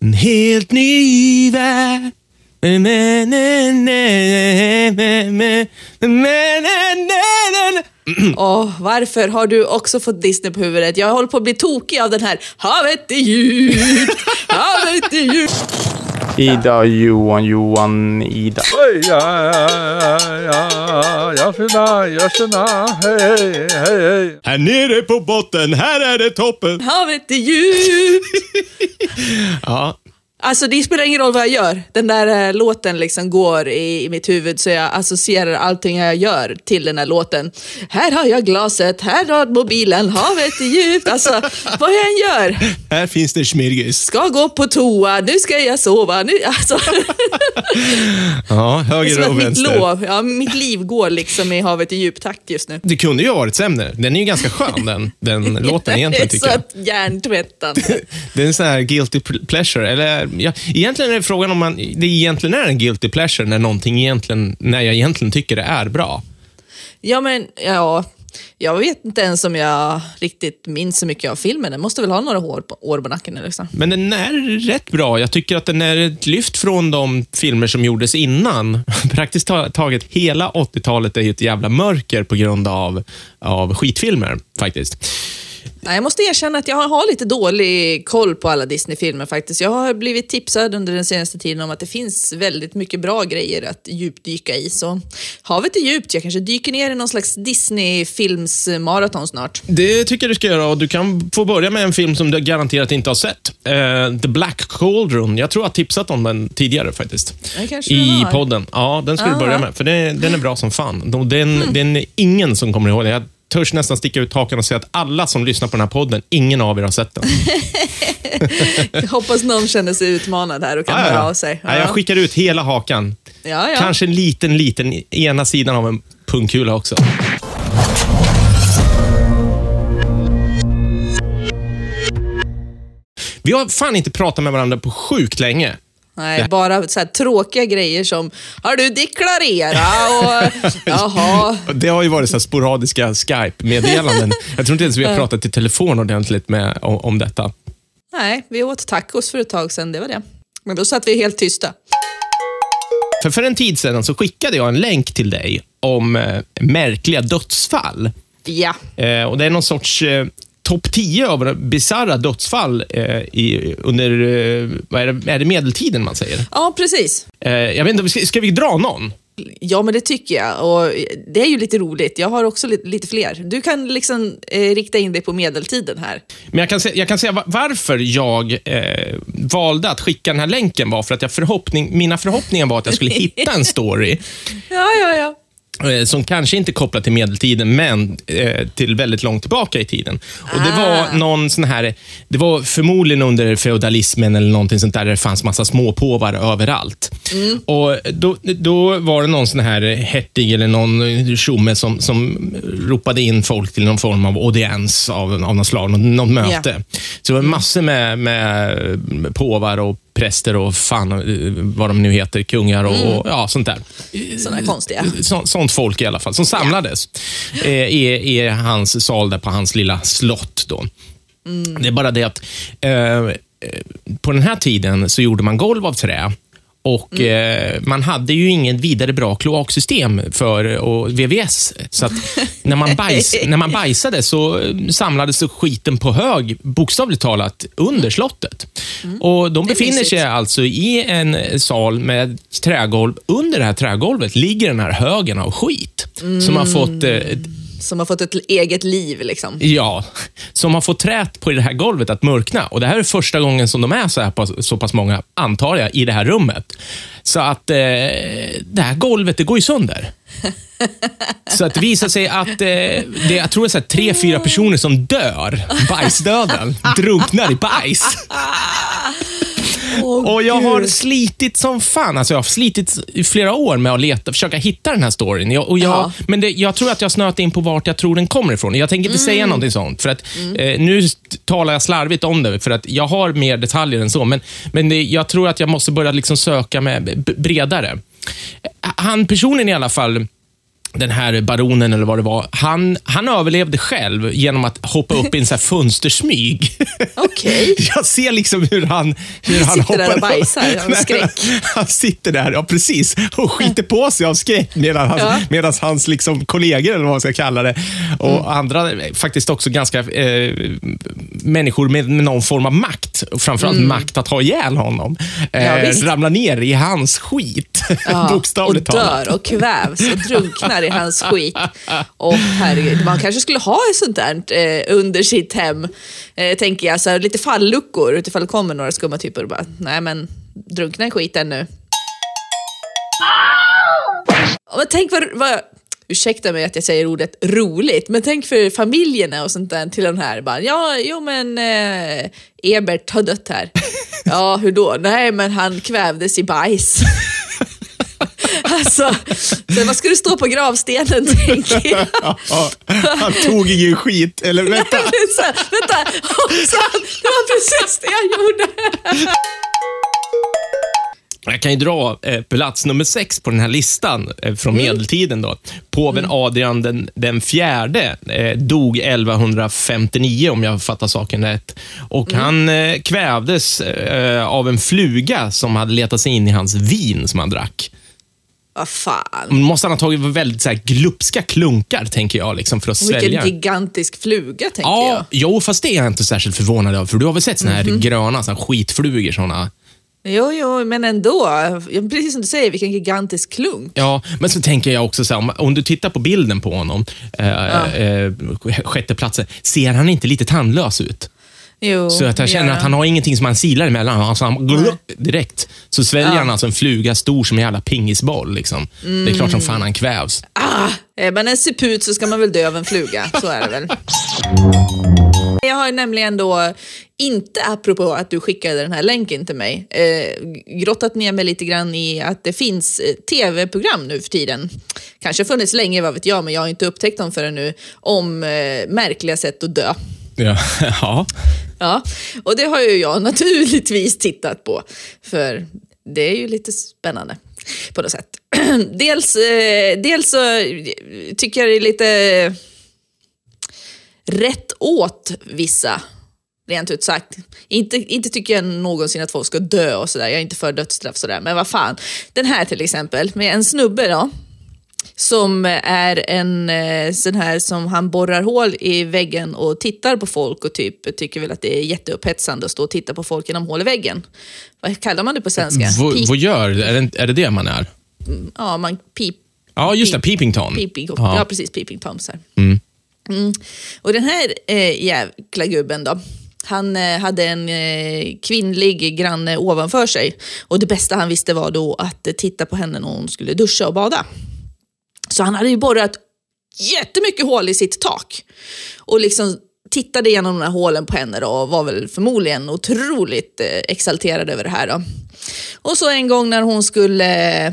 En helt ny värld. Oh, varför har du också fått Disney på huvudet? Jag håller på att bli tokig av den här Havet är djupt, havet är djupt. Ida, Johan, Johan, Ida. Oj, ja, ja, ja, jag känner, jag känner, hej, hej, hej. Här nere på botten, här är det toppen. Havet är djupt. Ja, Alltså det spelar ingen roll vad jag gör. Den där eh, låten liksom går i, i mitt huvud så jag associerar allting jag gör till den här låten. Här har jag glaset, här har mobilen, havet är djupt. Alltså vad jag än gör. här finns det schmirgis. Ska gå på toa, nu ska jag sova. Nu, alltså, Ja, det är höger och mitt, vänster. lov, ja, mitt liv går liksom i havet i djup-takt just nu. Det kunde ju ha varit sämre. Den är ju ganska skön den, den låten egentligen det är tycker jag. så hjärntvättande. Det är en sån här guilty pleasure. Eller, ja, egentligen är det frågan om man, det egentligen är en guilty pleasure när någonting egentligen, när jag egentligen tycker det är bra. Ja, men ja, jag vet inte ens om jag riktigt minns så mycket av filmen. Den måste väl ha några år på, år på nacken. Liksom. Men den är rätt bra. Jag tycker att den är ett lyft från de filmer som gjordes innan. Praktiskt ta- taget hela 80-talet är ju ett jävla mörker på grund av, av skitfilmer, faktiskt. Jag måste erkänna att jag har lite dålig koll på alla Disney-filmer faktiskt. Jag har blivit tipsad under den senaste tiden om att det finns väldigt mycket bra grejer att djupdyka i. Så havet är djupt. Jag kanske dyker ner i någon slags Disney-filmsmaraton snart. Det tycker jag du ska göra och du kan få börja med en film som du garanterat inte har sett. Eh, The Black Cauldron. Jag tror jag har tipsat om den tidigare faktiskt. Du I podden. Ja, den ska du Ah. börja med, för den, den är bra som fan. De- Den, Mm. den är ingen som kommer ihåg den. Jag törs nästan sticka ut hakan och säga att alla som lyssnar på den här podden, ingen av er har sett den. Jag hoppas någon känner sig utmanad här och kan höra av sig. Ja, jag skickar ut hela hakan. ja, ja. Kanske en liten, liten ena sidan av en pungkula också. Vi har fan inte pratat med varandra på sjukt länge. Nej, bara så här tråkiga grejer som Har du deklarerat? Och, jaha. Det har ju varit så här sporadiska Skype-meddelanden. Jag tror inte ens vi har pratat i telefon ordentligt med, om, om detta. Nej, vi åt tacos för ett tag sedan, det var det. Men då satt vi helt tysta. För, för en tid sedan så skickade jag en länk till dig om eh, märkliga dödsfall. Ja. Eh, och Det är någon sorts eh, topp 10 över bisarra dödsfall eh, i, under eh, vad är, det, är det medeltiden man säger. Ja, precis. Eh, jag vet inte, ska, ska vi dra någon? Ja, men det tycker jag. Och det är ju lite roligt. Jag har också lite, lite fler. Du kan liksom eh, rikta in dig på medeltiden här. Men jag kan, se, jag kan säga va- varför jag eh, valde att skicka den här länken var för att jag förhoppning, mina förhoppningar var att jag skulle hitta en story Ja, ja, ja. Eh, som kanske inte är kopplad till medeltiden, men eh, till väldigt långt tillbaka i tiden. Och Det var Ah. någon sån här, det var förmodligen under feodalismen eller någonting sånt där, där det fanns massa småpåvar överallt. Mm. Och då, då var det någon sån här hertig eller någon tjomme som, som ropade in folk till någon form av audiens av, av något slag, något, något möte. Så det var massor med, med påvar och präster och fan eh, vad de nu heter, kungar och, Mm. och ja, sånt där. Sådana konstiga. Så, sånt folk i alla fall, som samlades eh, i, i hans sal där på hans lilla slott. Då. Det är bara det att eh, eh, på den här tiden så gjorde man golv av trä och eh, man hade ju ingen vidare bra kloaksystem för och VVS. Så när man, bajs, när man bajsade så samlades skiten på hög, bokstavligt talat, under slottet. Och De befinner sig alltså i en sal med trägolv. Under det här trägolvet ligger den här högen av skit som har fått eh, Som har fått ett eget liv liksom. Ja, som har fått trät på det här golvet att mörkna. Och Det här är första gången som de är så, här pass, så pass många, antar jag, i det här rummet. Så att eh, det här golvet, det går ju sönder. Så att det visar sig att eh, det, jag tror det är tre, fyra personer som dör, bajsdöden, drunknar i bajs. Och jag har slitit som fan. Alltså jag har slitit i flera år med att leta, försöka hitta den här storyn. Jag, och jag, Ja. Men det, jag tror att jag snöat in på vart jag tror den kommer ifrån. Jag tänker inte säga någonting sånt, för att eh, nu talar jag slarvigt om det, för att jag har mer detaljer än så. Men, men det, jag tror att jag måste börja liksom söka med bredare. Han, personen i alla fall, den här baronen eller vad det var, han, han överlevde själv genom att hoppa upp i en sån här fönstersmyg. Okej. Jag ser liksom hur han hur han Sitter där och bajsar av skräck. Han sitter där, ja precis, och skiter på sig av skräck medan hans, Ja. medan hans liksom, kollegor, eller vad man ska kalla det, och Mm. andra, faktiskt också ganska eh, människor med, med någon form av makt, och framförallt Mm. makt att ha ihjäl honom, eh, Ja, ramlar ner i hans skit, Ja, och bokstavligt talat. dör och kvävs och drunknar i hans skit. Och herregud, man kanske skulle ha ett sånt där eh, under sitt hem, eh, tänker jag. Så här, lite falluckor utifall det kommer några skumma typer och bara, nej men drunkna i skiten nu. Men tänk vad, vad, ursäkta mig att jag säger ordet roligt, men tänk för familjerna och sånt där till de här. Bara, ja, jo men eh, Ebert har dött här. Ja, hur då? Nej, men han kvävdes i bajs. Alltså, så vad ska det stå på gravstenen tänker jag? Ja, han tog ingen skit, eller vänta. Så, vänta, hoppsan, det var precis det jag gjorde. Jag kan ju dra eh, plats nummer sex på den här listan eh, från Mm. medeltiden. Då. Påven Adrian den, den fjärde eh, dog 1159, om jag fattar saken rätt. Och Mm. Han kvävdes av en fluga som hade letat sig in i hans vin som han drack. Vad fan. Måste han ha tagit väldigt så här, glupska klunkar, tänker jag, liksom, för att Vilken svälja. gigantisk fluga tänker Ja, jag. jo, fast det är jag inte särskilt förvånad över, för du har väl sett såna här Mhm. gröna såna här skitflugor? Såna. Jo, jo, men ändå. Ja, Precis som du säger, vilken gigantisk klunk. Ja, men så tänker jag också så här, om, om du tittar på bilden på honom, eh, eh, sjätteplatsen, ser han inte lite tandlös ut? Jo, Så att jag känner att han har ingenting som han silar emellan. Alltså han, Nej. direkt så sväljer Ja. han alltså en fluga stor som en jävla pingisboll. Liksom. Det är klart som Mm. fan han kvävs. Ah, är man en suput så ska man väl dö av en fluga, så är det väl. Jag har nämligen då, inte apropå att du skickade den här länken till mig, eh, grottat ner mig lite grann i att det finns eh, tv-program nu för tiden. Kanske funnits länge, vad vet jag, men jag har inte upptäckt dem förrän nu, om eh, märkliga sätt att dö. Ja. ja. Ja, och det har ju jag naturligtvis tittat på. För det är ju lite spännande på något sätt. dels, eh, dels så tycker jag det är lite rätt åt vissa, rent ut sagt. Inte, inte tycker jag någonsin att folk ska dö och sådär. Jag är inte för dödsstraff sådär. Men vad fan. Den här till exempel, med en snubbe då som är en eh, sån här som han borrar hål i väggen och tittar på folk och typ tycker väl att det är jätteupphetsande att stå och titta på folk genom hål i väggen. Vad kallar man det på svenska? Vad gör, är det, är det det man är? ja, man pip, Ja, just det. Peeping Tom. peeping, ja. Ja. precis, peeping Tom. Så här. Mm. Och den här eh, jäkla gubben då, han eh, hade en eh, kvinnlig granne ovanför sig. Och det bästa han visste var då att eh, titta på henne när hon skulle duscha och bada. Så han hade ju borrat jättemycket hål i sitt tak. Och liksom tittade igenom de här hålen på henne då, och var väl förmodligen otroligt eh, exalterad över det här. Då. Och så en gång när hon skulle eh,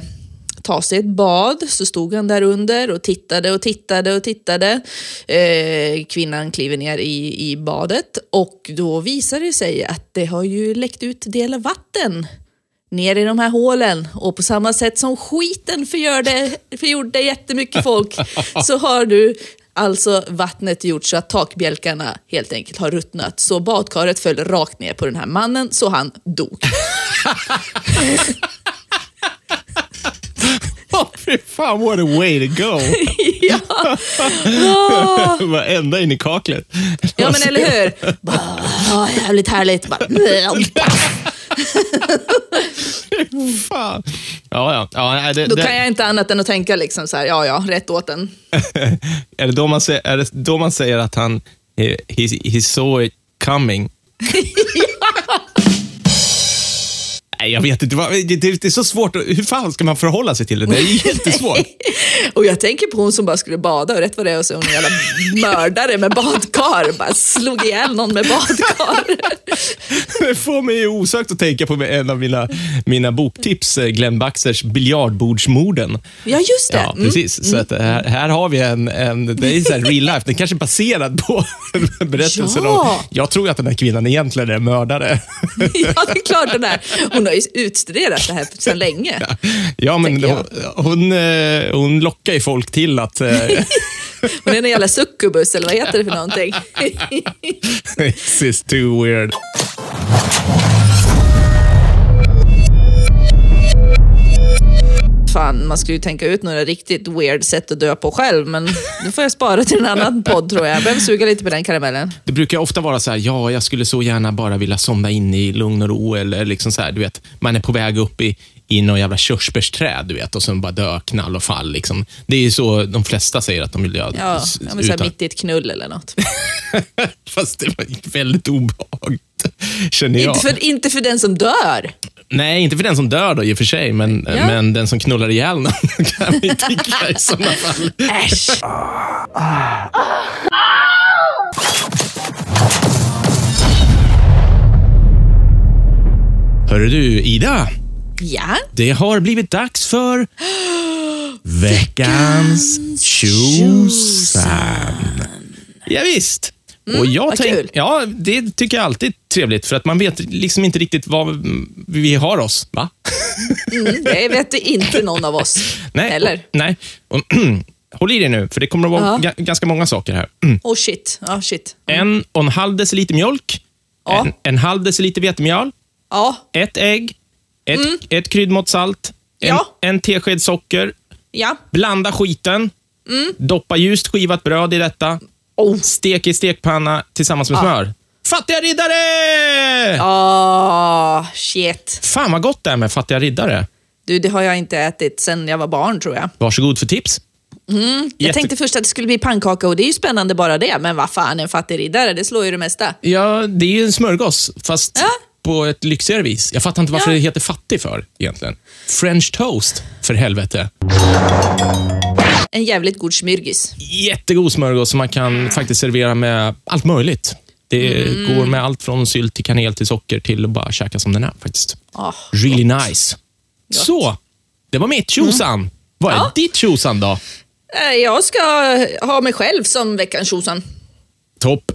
ta sig ett bad så stod han där under och tittade och tittade och tittade. Eh, kvinnan kliver ner i, i badet och då visar det sig att det har ju läckt ut del vatten ner i de här hålen och på samma sätt som skiten förgjorde, förgjorde jättemycket folk så har du alltså vattnet gjort så att takbjälkarna helt enkelt har ruttnat. Så badkaret föll rakt ner på den här mannen så han dog. Oh, fy fan, what a way to go. ja. Bara ända in i kaklet. ja, men eller hur? Bara, jävligt härligt. Bara, Fan. Ja, ja. ja nej, det, då det, kan jag inte annat än att tänka liksom så här, ja, ja, rätt åt den. är, det då man säger, är det då man säger att han he, he, he saw it coming? Nej, jag vet inte. Det, är så svårt. Hur fan ska man förhålla sig till det? Det är jättesvårt. Och jag tänker på hon som bara skulle bada och rätt vad det är så är hon en jävla mördare med badkar. Bara slog ihjäl någon med badkar. Det får mig osökt att tänka på en av mina, mina boktips, eh, Glenn Baxters Biljardbordsmorden. Ja, just det. Ja, Mm. precis. Så att eh, här, här har vi en, en det är så här real life, den kanske är baserad på berättelsen Ja. om, jag tror att den här kvinnan egentligen är mördare. Ja, det är klart den är. Hon har ju utstuderat det här sedan länge. Ja, men hon, hon, eh, hon lockar ju folk till att... eh, Hon är en jävla succubus, eller vad heter det för någonting? This is too weird. Fan, man skulle ju tänka ut några riktigt weird sätt att dö på själv, men det får jag spara till en annan podd tror jag. Jag behöver suga lite på den karamellen. Det brukar ofta vara så här, ja, jag skulle så gärna bara vilja somna in i lugn och ro. Eller liksom så här, du vet, man är på väg upp i, i någon jävla körsbärsträd, du vet, och sen bara dö knall och fall. Liksom. Det är ju så de flesta säger att de vill dö. Ja, s- ja men så här utan- mitt i ett knull eller något. Fast det var väldigt obehagligt, känner jag. Inte för, inte för den som dör. Nej, inte för den som dör då i och för sig, men, Ja. men den som knullar ihjäl någon kan vi tycka i sådana fall. Äsch. Hörru du, Ida. Ja, Det har blivit dags för veckans tjosan. Ja, visst. Och jag Mm, tänk, kul. Ja, det tycker jag alltid är trevligt, för att man vet liksom inte riktigt vad vi har oss. Va? mm, det vet inte någon av oss. Nej. Eller? Nej. Håll i dig nu, för det kommer att vara Ja. ga- ganska många saker här. Mm. Oh shit. Ja, shit. En och en halv deciliter mjölk, Ja. en, en halv deciliter vetemjöl, Ja, ett ägg, ett, ett kryddmått salt, en, Mm. Ja. en tesked socker, ja. Blanda skiten. Mm. Doppa ljust skivat bröd i detta. Oh. Stek i stekpanna tillsammans med smör. Fattiga riddare! Ah, shit. Fan vad gott det är med fattiga riddare. Du, det har jag inte ätit sedan jag var barn tror jag. Varsågod för tips. Jag Jätte- tänkte först att det skulle bli pannkaka och det är ju spännande bara det. Men vad fan, en fattig riddare, det slår ju det mesta. Ja, det är ju en smörgås, fast Ja. på ett lyxigare vis. Jag fattar inte varför Ja. det heter fattig för, egentligen. French toast, för helvete. En jävligt god smyrgis. Jättegod smörgås som man kan faktiskt servera med allt möjligt. Det Mm. går med allt från sylt till kanel till socker till att bara käka som den är faktiskt. Ah, Really nice. Så, det var mitt tjosan. Vad är Ja. ditt tjosan då? Eh, Jag ska ha mig själv som veckans tjosan. Topp.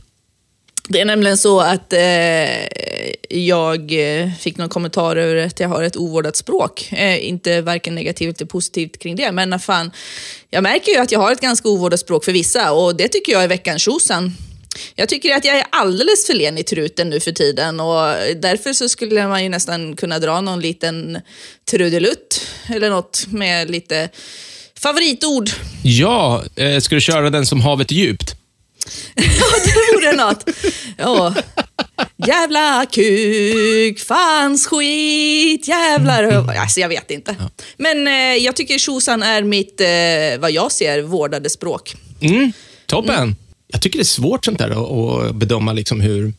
Det är nämligen så att eh, jag fick någon kommentar över att jag har ett ovårdat språk. Eh, inte varken negativt eller positivt kring det, men fan, jag märker ju att jag har ett ganska ovårdat språk för vissa och det tycker jag är veckans tjosan. Jag tycker att jag är alldeles för len i truten nu för tiden och därför så skulle man ju nästan kunna dra någon liten trudelutt eller något med lite favoritord. Ja, eh, ska du köra den som havet är djupt? det vore något. Ja. Jävla kuk, fans skit, jävlar... Alltså jag vet inte. Men eh, jag tycker tjosan är mitt, eh, vad jag ser, vårdade språk. Mm, toppen. Jag tycker det är svårt sånt där att, att bedöma liksom hur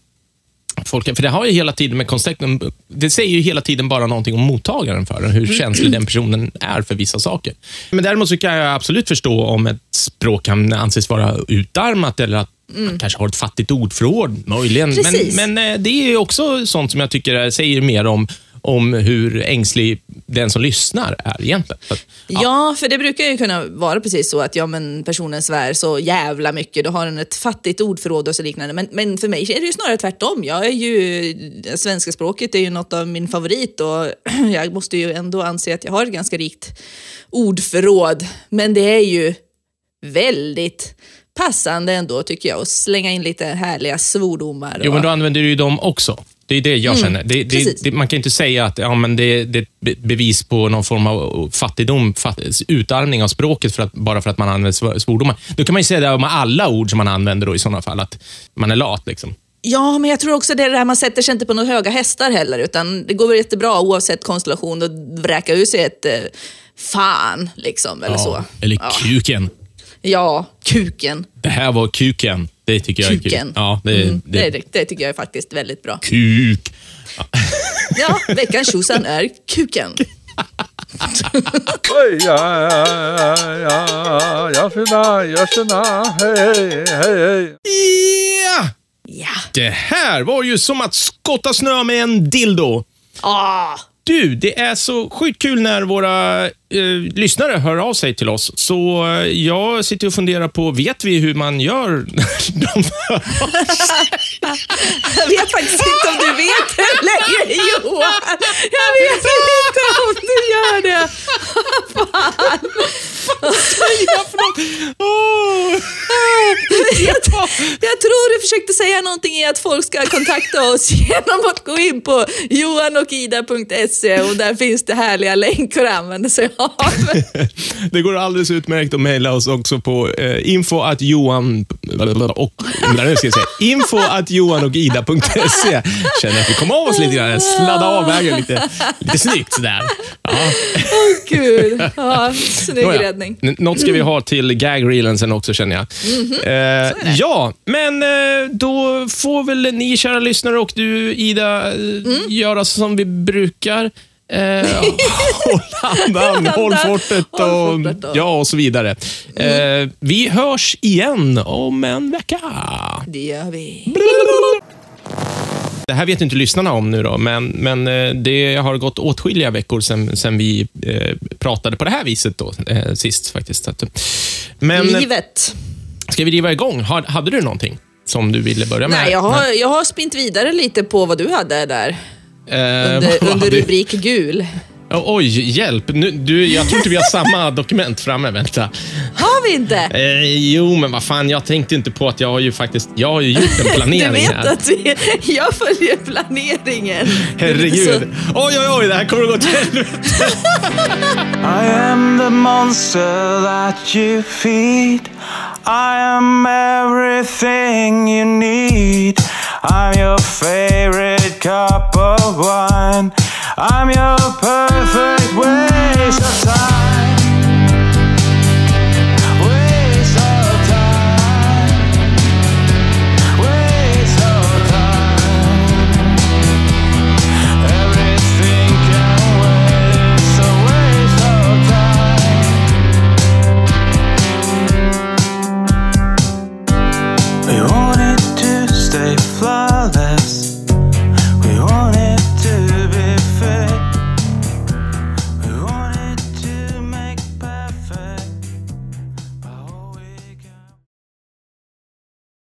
folk... För det har ju hela tiden med kontexten... Det säger ju hela tiden bara någonting om mottagaren för den, hur känslig den personen är för vissa saker. Men däremot så kan jag absolut förstå om ett språk kan anses vara utarmat eller att man kanske har ett fattigt ordförråd, möjligen. Men, Precis. men eh, det är också sånt som jag tycker säger mer om, om hur ängslig den som lyssnar är egentligen. Så att, Ja. för det brukar ju kunna vara precis så att ja, men personen svär så jävla mycket, då har den ett fattigt ordförråd och så liknande. Men, men för mig är det ju snarare tvärtom. Jag är ju, svenska språket är ju något av min favorit och jag måste ju ändå anse att jag har ett ganska rikt ordförråd. Men det är ju väldigt passande ändå tycker jag att slänga in lite härliga svordomar. Jo, och- men då använder du ju dem också. Det är det jag känner. Det, det, Mm. det, man kan inte säga att ja, men det, det är ett be- bevis på någon form av fattigdom, fatt, utarmning av språket för att, bara för att man använder sv- svordomar. Då kan man säga det om alla ord som man använder då i sådana fall, att man är lat. Liksom. Ja, men jag tror också det är det här, man sätter sig inte på några höga hästar heller, utan det går väl jättebra oavsett konstellation att vräka ur sig ett eh, fan, liksom, eller så. Eller ja. kuken. Ja, kuken. Det här var kuken. Det tycker jag är kul. Ja, det, Mm, det, det, det tycker jag är faktiskt väldigt bra. Kuk. Ja, veckans tjosan är kuken. Oj, ja, ja, ja, jag finna, jag känna, hej, hej, hej. Ja! Ja. Det här var ju som att skotta snö med en dildo. Ah, Du, det är så sjukt kul när våra eh, lyssnare hör av sig till oss. Så eh, jag sitter och funderar på, vet vi hur man gör de Jag vet faktiskt inte om du vet det längre Johan. Jag vet inte om du gör det. Åh! Jag, jag tror du försökte säga någonting i att folk ska kontakta oss genom att gå in på johanokida.se och där finns det härliga länkar att använda sig av. Det går alldeles utmärkt att mejla oss också på eh, info att johan och, nu ska jag säga, info att johanochida.se. Känner att vi kom av oss lite grann, sladda av vägen lite, lite snyggt sådär. Ja. Åh gud, ja, snygg Nåja. räddning. Något ska vi ha till gagreelen sen också känner jag. Mhm. eh, ja, men eh, då får väl ni kära lyssnare och du Ida eh, Mm. göra som vi brukar. Eh, håll andan, håll fortet och, Håll fortet och- ja, och så vidare. Eh, vi hörs igen om en vecka. Det gör vi. Det här vet inte lyssnarna om nu då, men, men eh, det har gått åtskilliga veckor sedan, sedan vi eh, pratade på det här viset då, eh, sist faktiskt. Men Livet. ska vi driva igång? Hade du någonting som du ville börja med? Nej, jag har, jag har spint vidare lite på vad du hade där. Eh, Under, under rubrik gul. Oh, oj, hjälp. Nu, du, jag tror inte vi har samma dokument framme. Vänta. Har vi inte? Eh, jo, men vad fan, jag tänkte inte på att jag har ju faktiskt jag har ju gjort en Du planering vet här. att vi, jag följer planeringen. Herregud. Så- Oj, oj, oj, det här kommer att gå till helvete. I am the monster that you feed. I am everything you need. I'm your favorite cup of wine. I'm your perfect waste of time.